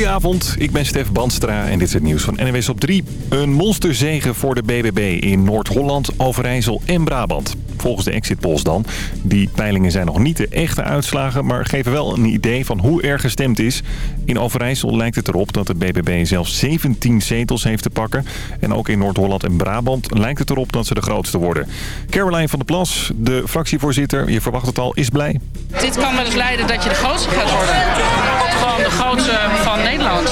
Goedenavond, ik ben Stef Banstra en dit is het nieuws van NWS op 3. Een monsterzegen voor de BBB in Noord-Holland, Overijssel en Brabant. Volgens de exit polls dan. Die peilingen zijn nog niet de echte uitslagen, maar geven wel een idee van hoe er gestemd is. In Overijssel lijkt het erop dat de BBB zelfs 17 zetels heeft te pakken. En ook in Noord-Holland en Brabant lijkt het erop dat ze de grootste worden. Caroline van der Plas, de fractievoorzitter, je verwacht het al, is blij. Dit kan wel eens leiden dat je de grootste gaat worden. Gewoon de grootste van Nederland.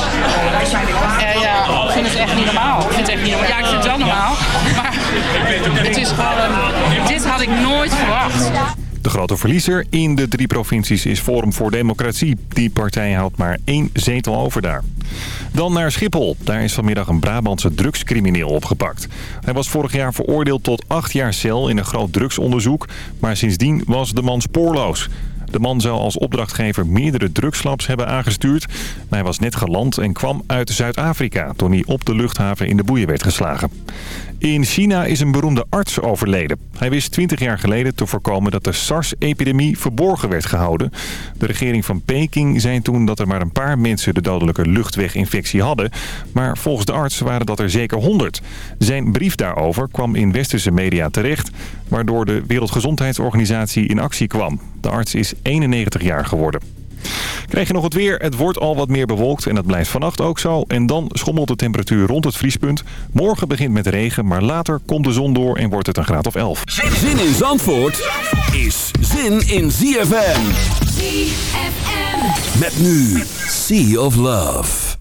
Ja, ik vind het echt niet normaal. Vind het echt niet. Ja, ik vind het wel normaal. Maar het is. Dit had ik nooit verwacht. De grote verliezer in de drie provincies is Forum voor Democratie. Die partij houdt maar één zetel over daar. Dan naar Schiphol. Daar is vanmiddag een Brabantse drugscrimineel opgepakt. Hij was vorig jaar veroordeeld tot acht jaar cel in een groot drugsonderzoek. Maar sindsdien was de man spoorloos. De man zou als opdrachtgever meerdere drugslabs hebben aangestuurd. Maar hij was net geland en kwam uit Zuid-Afrika... toen hij op de luchthaven in de boeien werd geslagen. In China is een beroemde arts overleden. Hij wist 20 jaar geleden te voorkomen dat de SARS-epidemie verborgen werd gehouden. De regering van Peking zei toen dat er maar een paar mensen de dodelijke luchtweginfectie hadden. Maar volgens de arts waren dat er zeker 100. Zijn brief daarover kwam in westerse media terecht, waardoor de Wereldgezondheidsorganisatie in actie kwam. De arts is 91 jaar geworden. Krijg je nog het weer? Het wordt al wat meer bewolkt en dat blijft vannacht ook zo. En dan schommelt de temperatuur rond het vriespunt. Morgen begint met regen, maar later komt de zon door en wordt het een graad of 11. Zin in Zandvoort is zin in ZFM. ZFM. Met nu Sea of Love.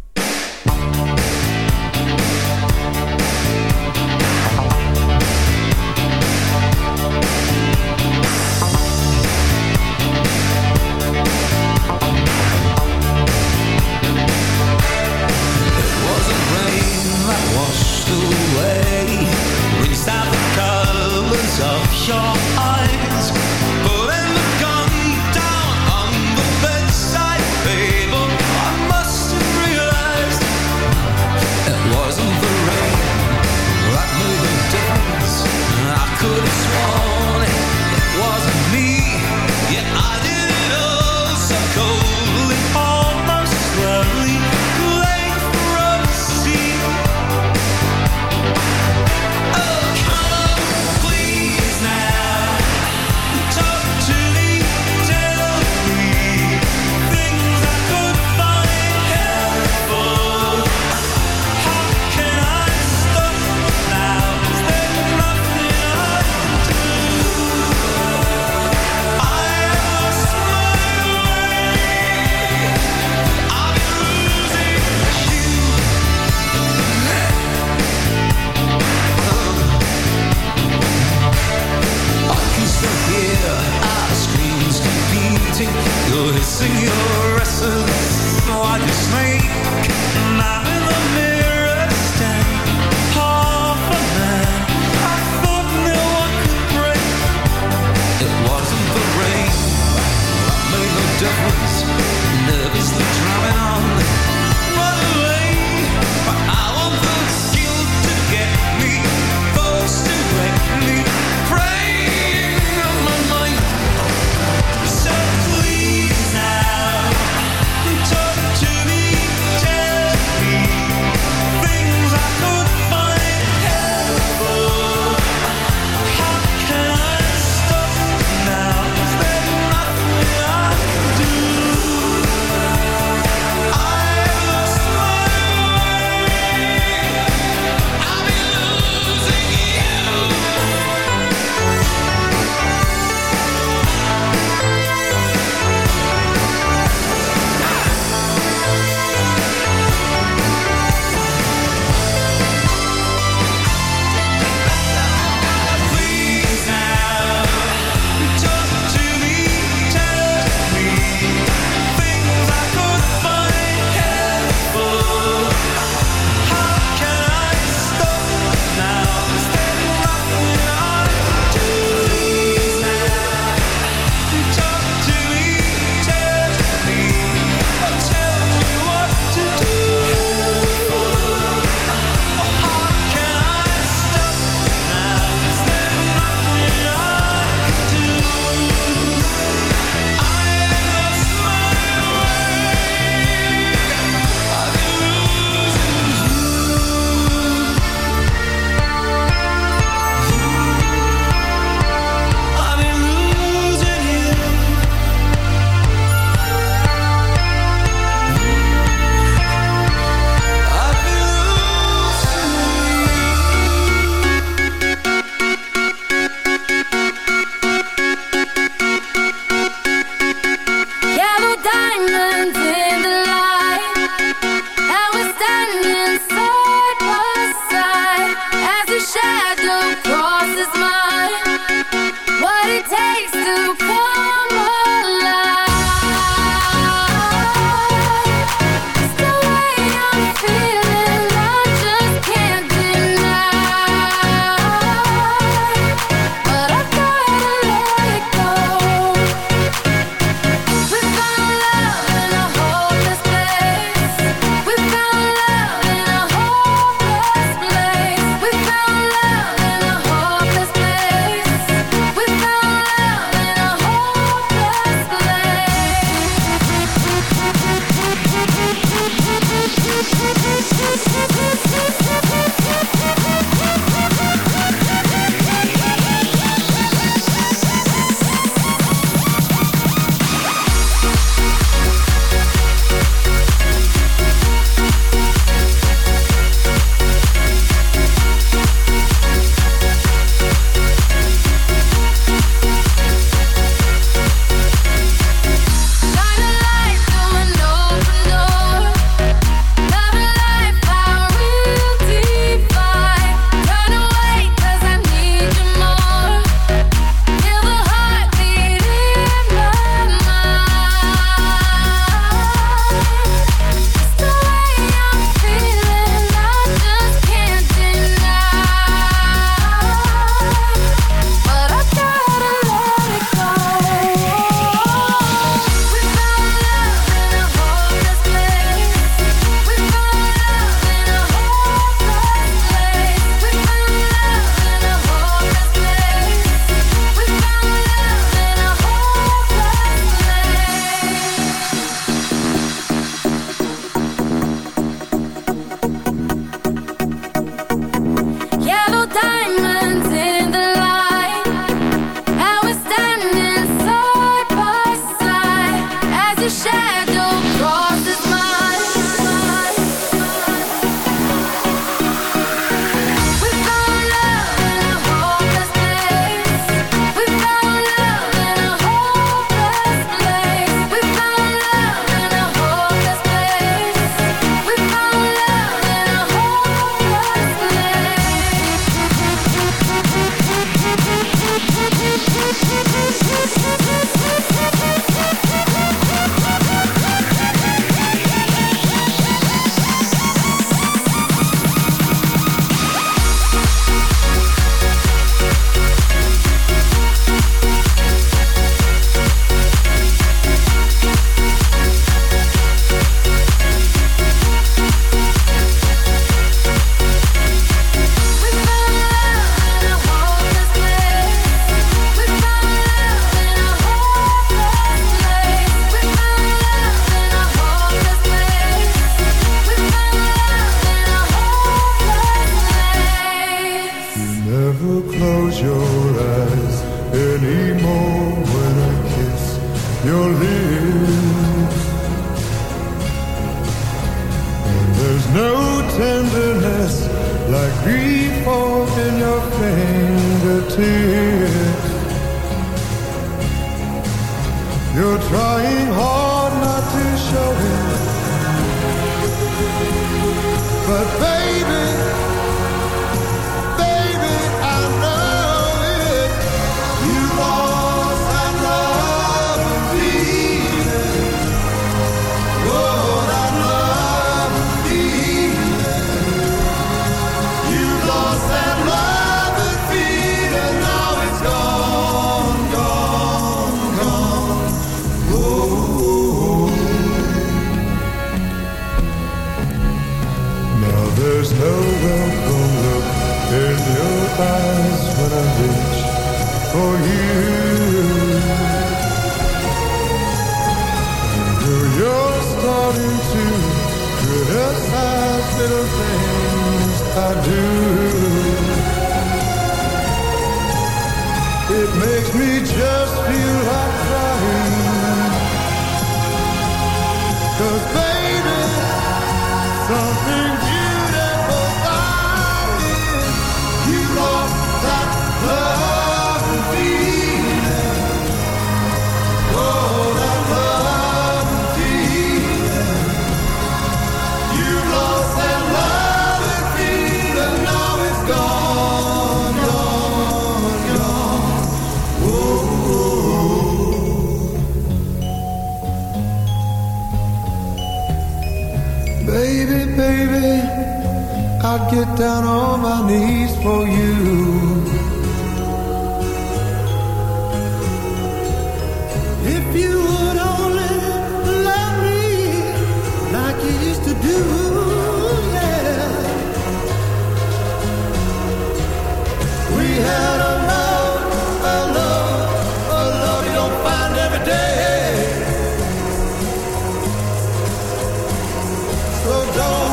So don't,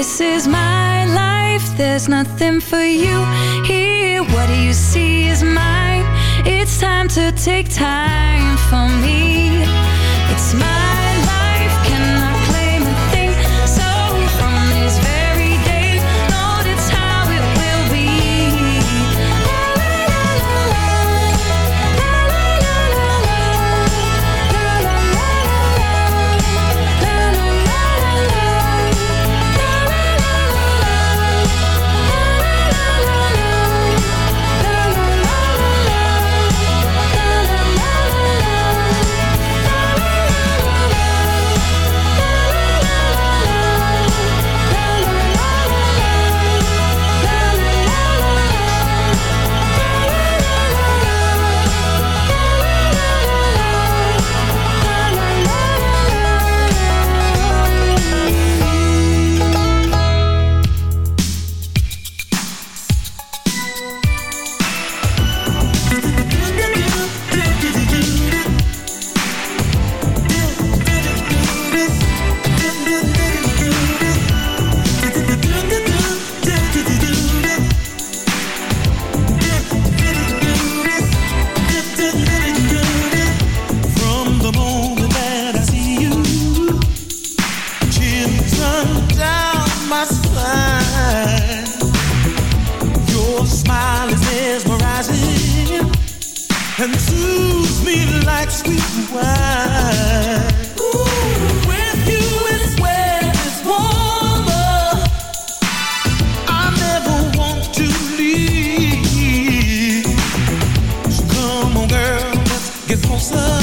This is my life, there's nothing for you here. What you see is mine. It's time to take time for me. love.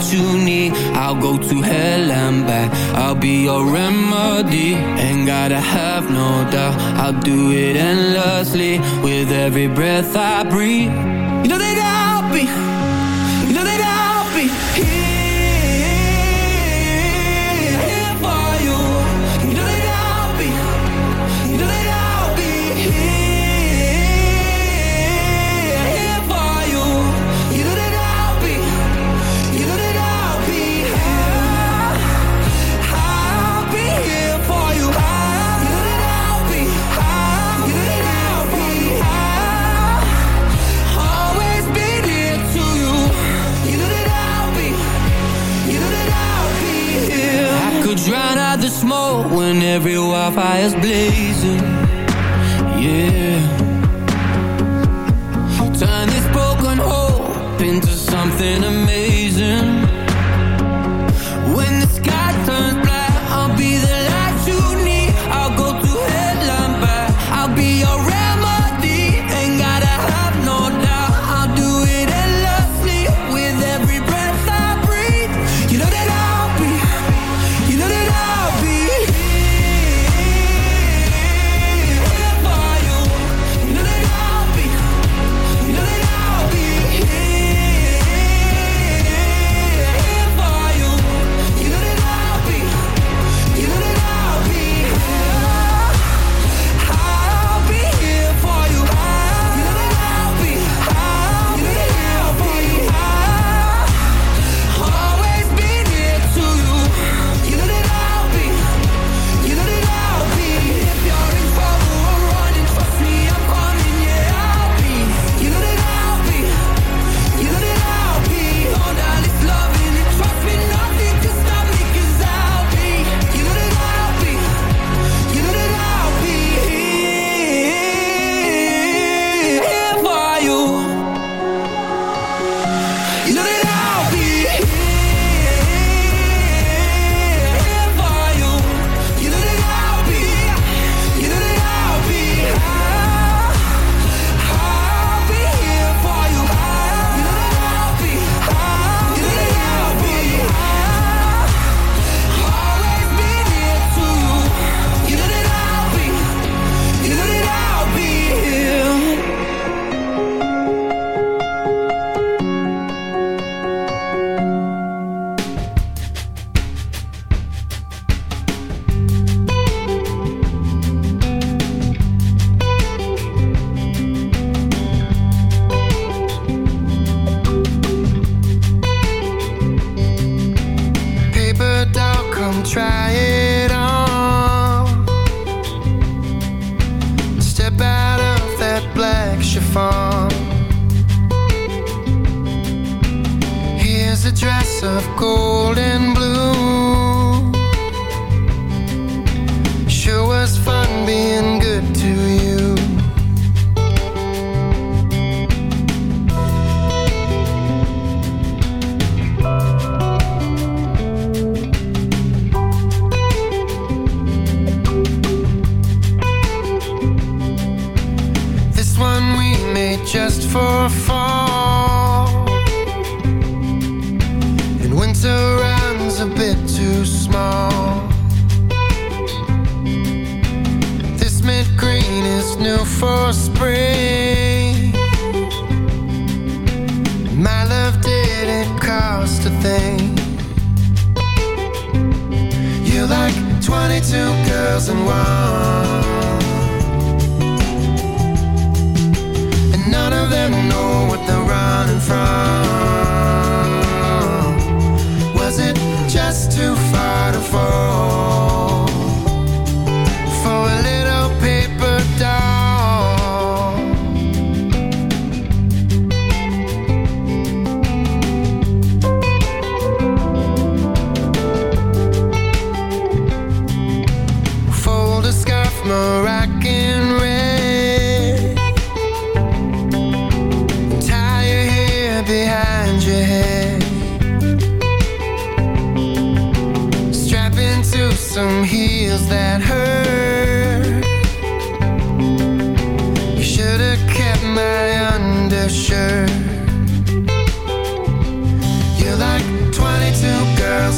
what you need I'll go to hell and back. I'll be your remedy Ain't gotta have no doubt. I'll do it endlessly With every breath I breathe. every wildfire's blazing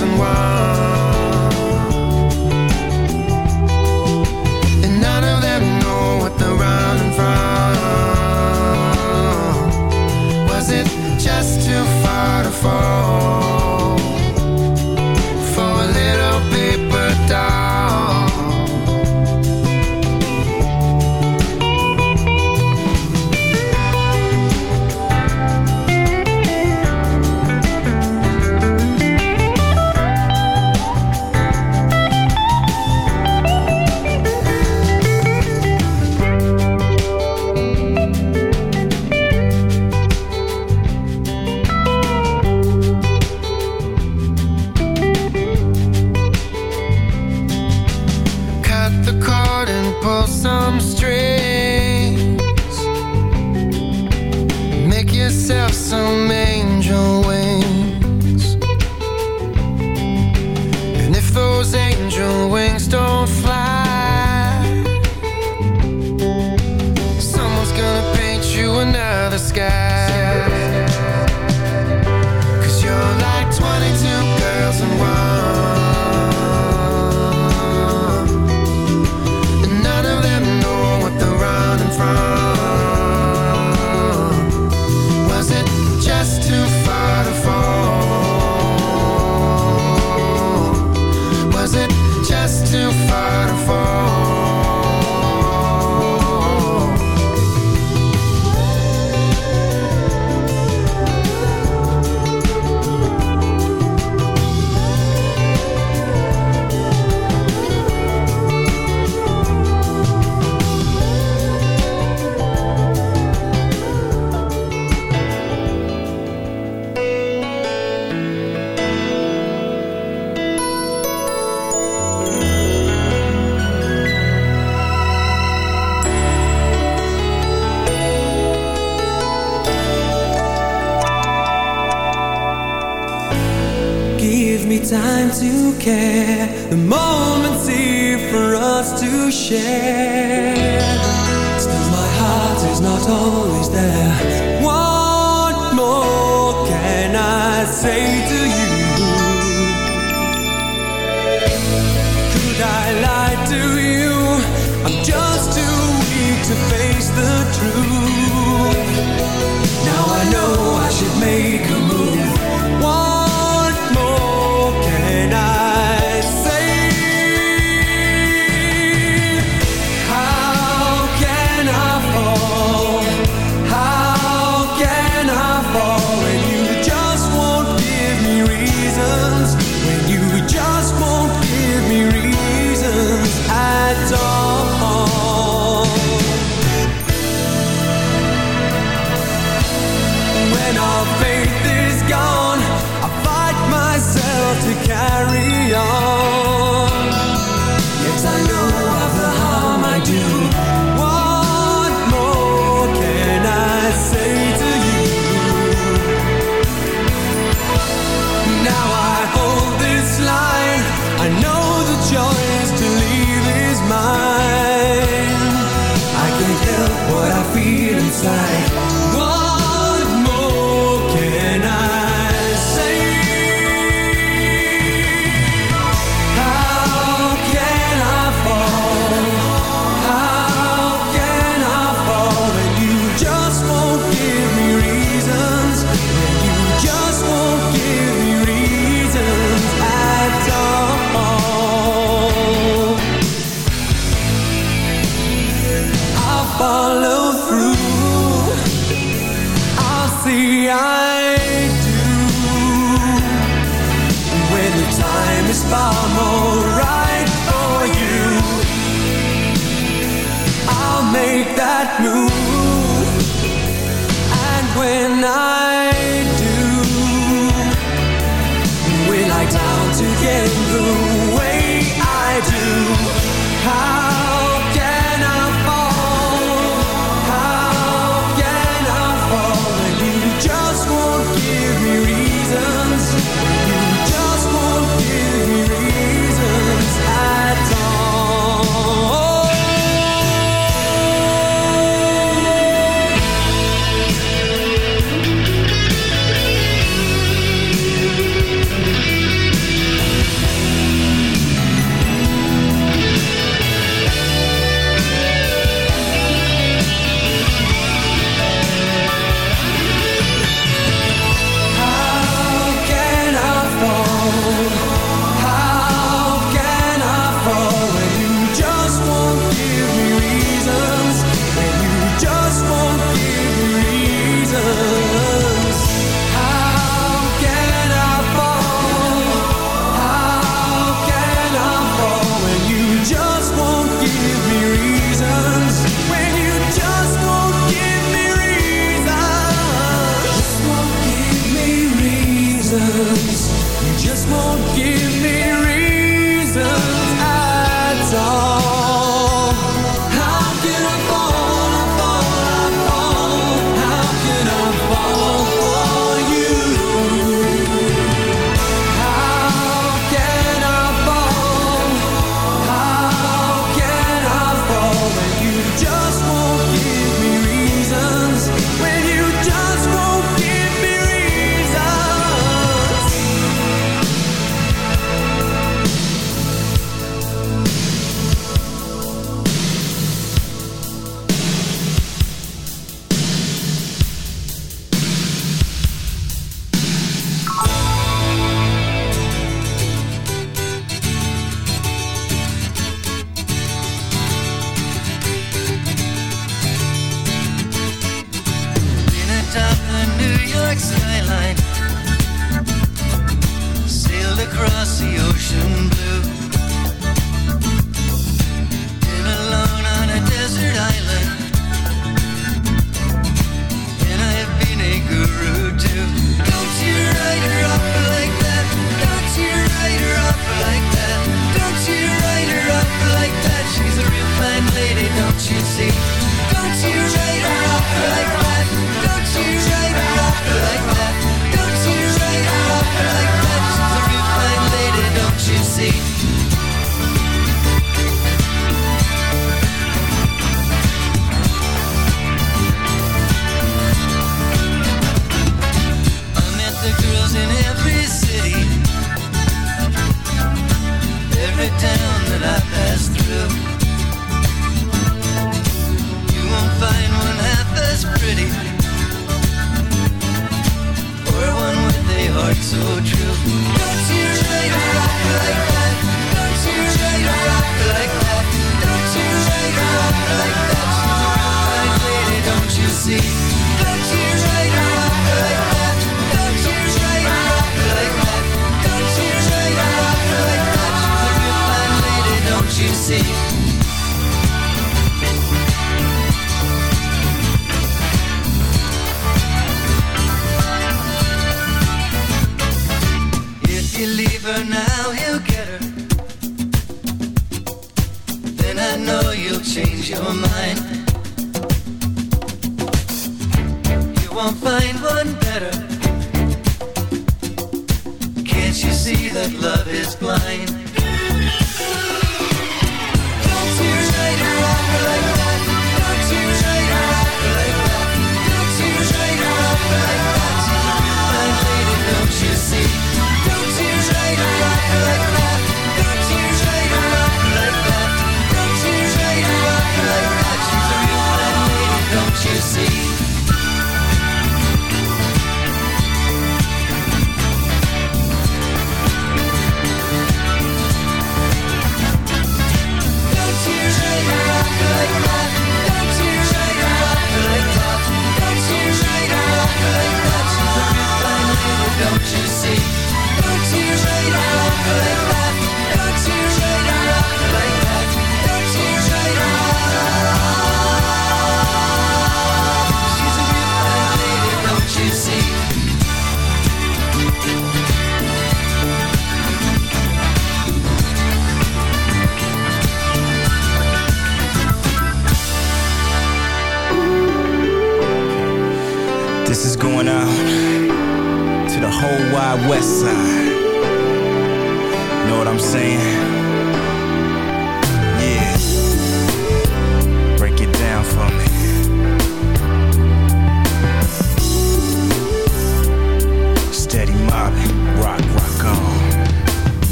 22 girls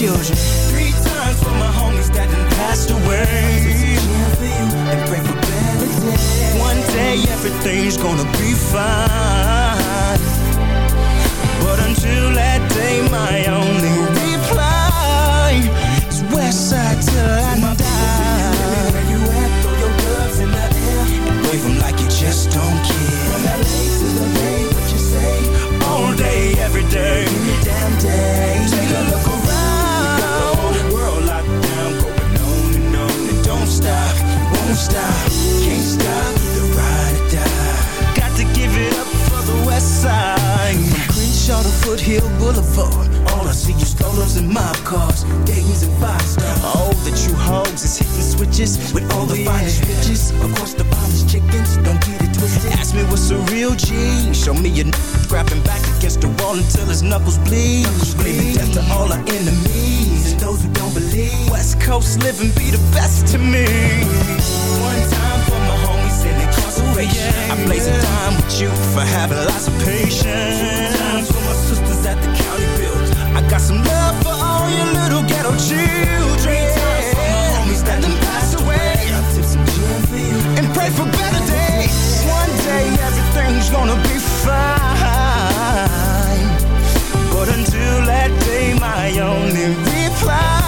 children. Three times for my homies that done passed away. And pray for better days. One day everything's gonna be fine switches with all the finest bitches. Of course, the finest chickens, don't get it twisted. Ask me what's a real G. Show me your n- grabbing back against the wall until his knuckles bleed. Screaming death to all our enemies and those who don't believe. West Coast living be the best to me. One time for my homies in incarceration. I blaze a time with you for having lots of patience. Two times for my sisters at the county build. I got some love for all your little ghetto children. Gonna be fine. But until that day, my only reply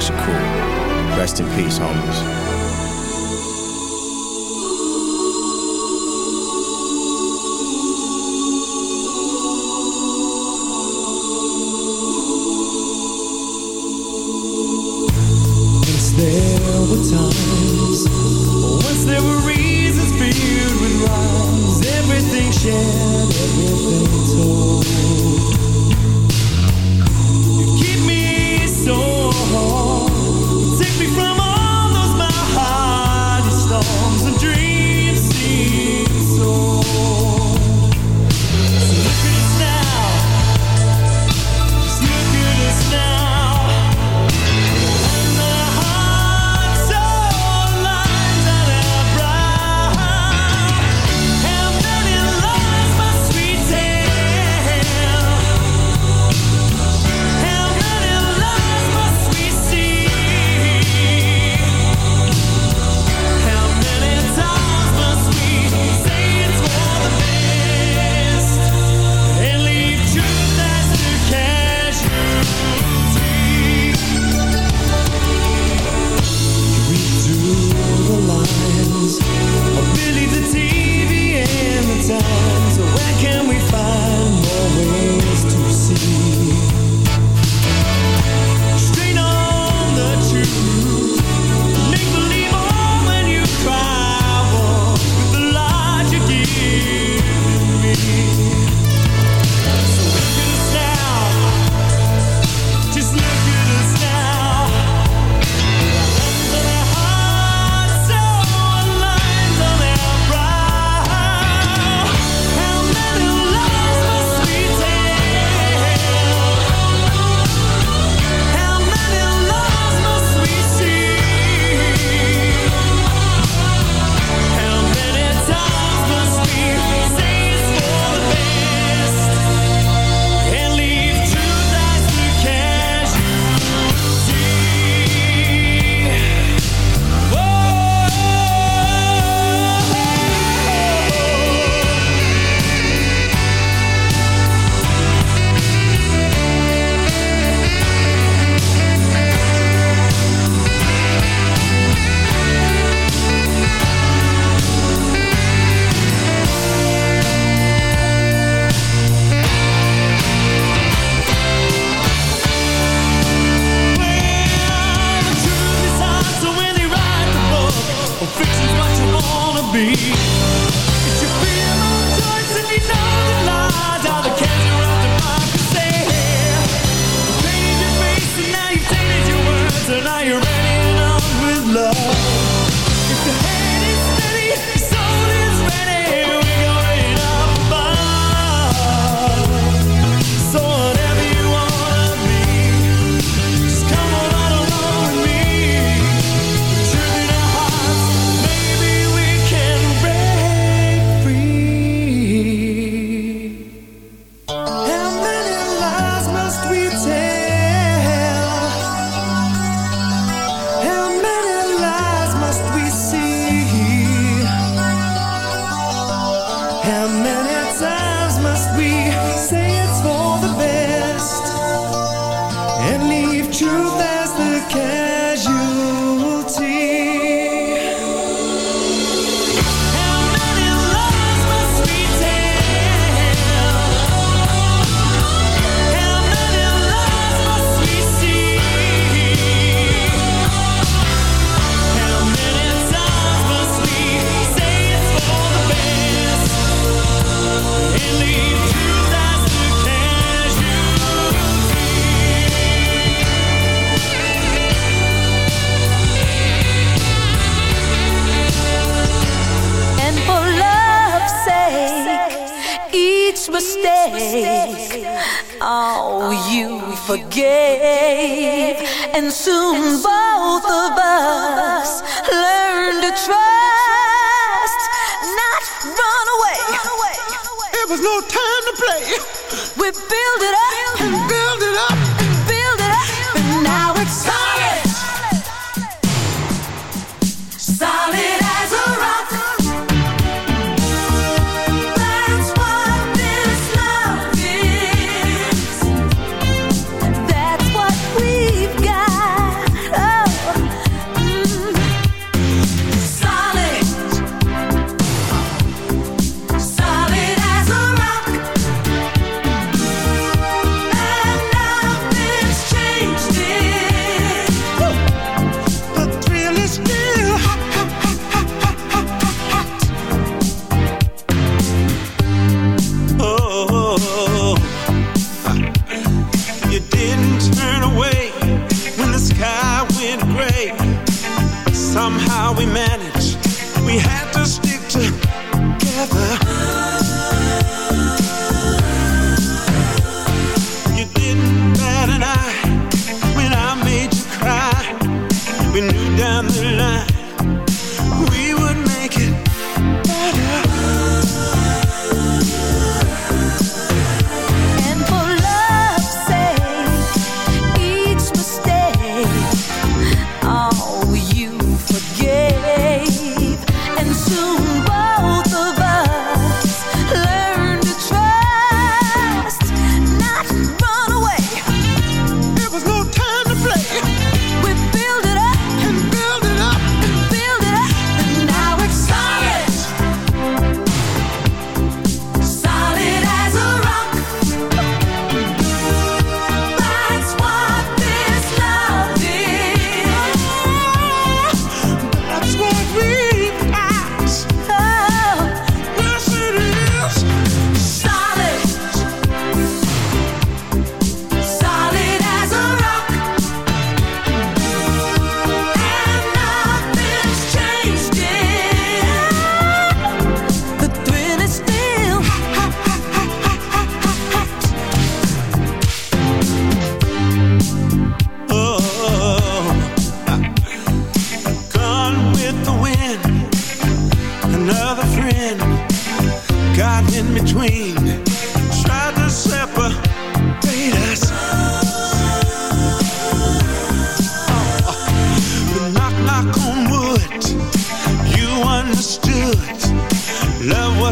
Shakur. Rest in peace, homies.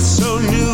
so new.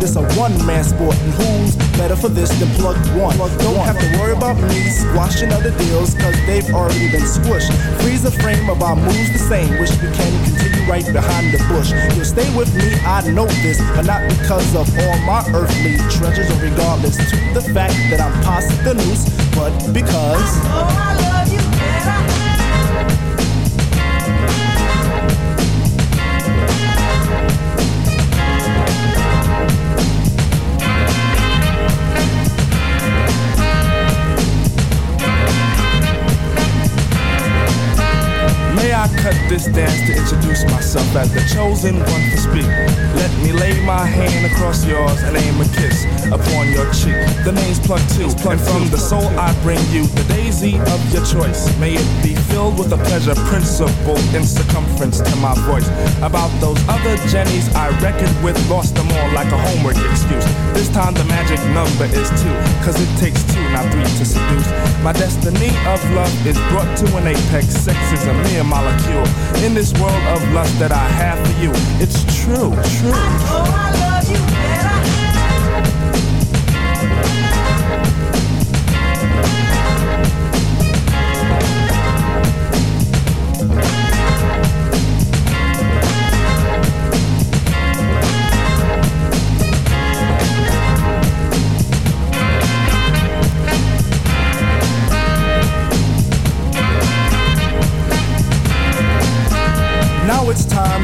This a one man sport, and who's better for this than plug one? Don't have to worry about me squashing other deals, cause they've already been squished. Freeze the frame of our moves the same, wish we can continue right behind the bush. You'll stay with me, I know this, but not because of all my earthly treasures, or regardless to the fact that I'm past the noose, but because. This dance to introduce myself as the chosen one to speak? Let me lay my hand across yours and aim a kiss upon your cheek. The name's Plug Two, and from the soul I bring you the daisy of your choice. May it be filled with a pleasure principle in circumference to my voice. About those other Jennies I reckoned with, lost them all like a homework excuse. This time the magic number is two, cause it takes two, not three to seduce. My destiny of love is brought to an apex. Sex is a mere molecule. In this world of lust that I have for you, it's true, true. Oh, I love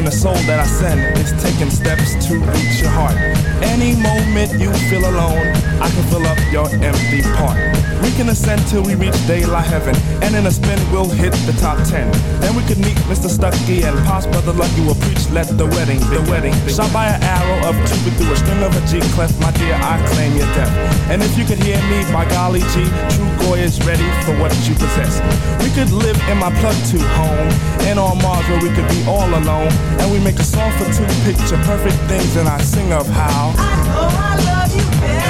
And the soul that I send is taking steps to reach your heart. Any moment you feel alone, I can fill up your empty part. We can ascend till we reach daylight heaven, and in a spin we'll hit the top ten. Then we could meet Mr. Stucky and Pops Brother Lucky will preach. Let the wedding, the wedding, shot by an arrow of Cupid through a string of a G clef. My dear, I claim your death. And if you could hear me, by golly G, true Goy is ready for what you possess. We could live in my plug two home, and on Mars where we could be all alone. And we make a song for two picture perfect things, and I sing of how. Oh, I love you better.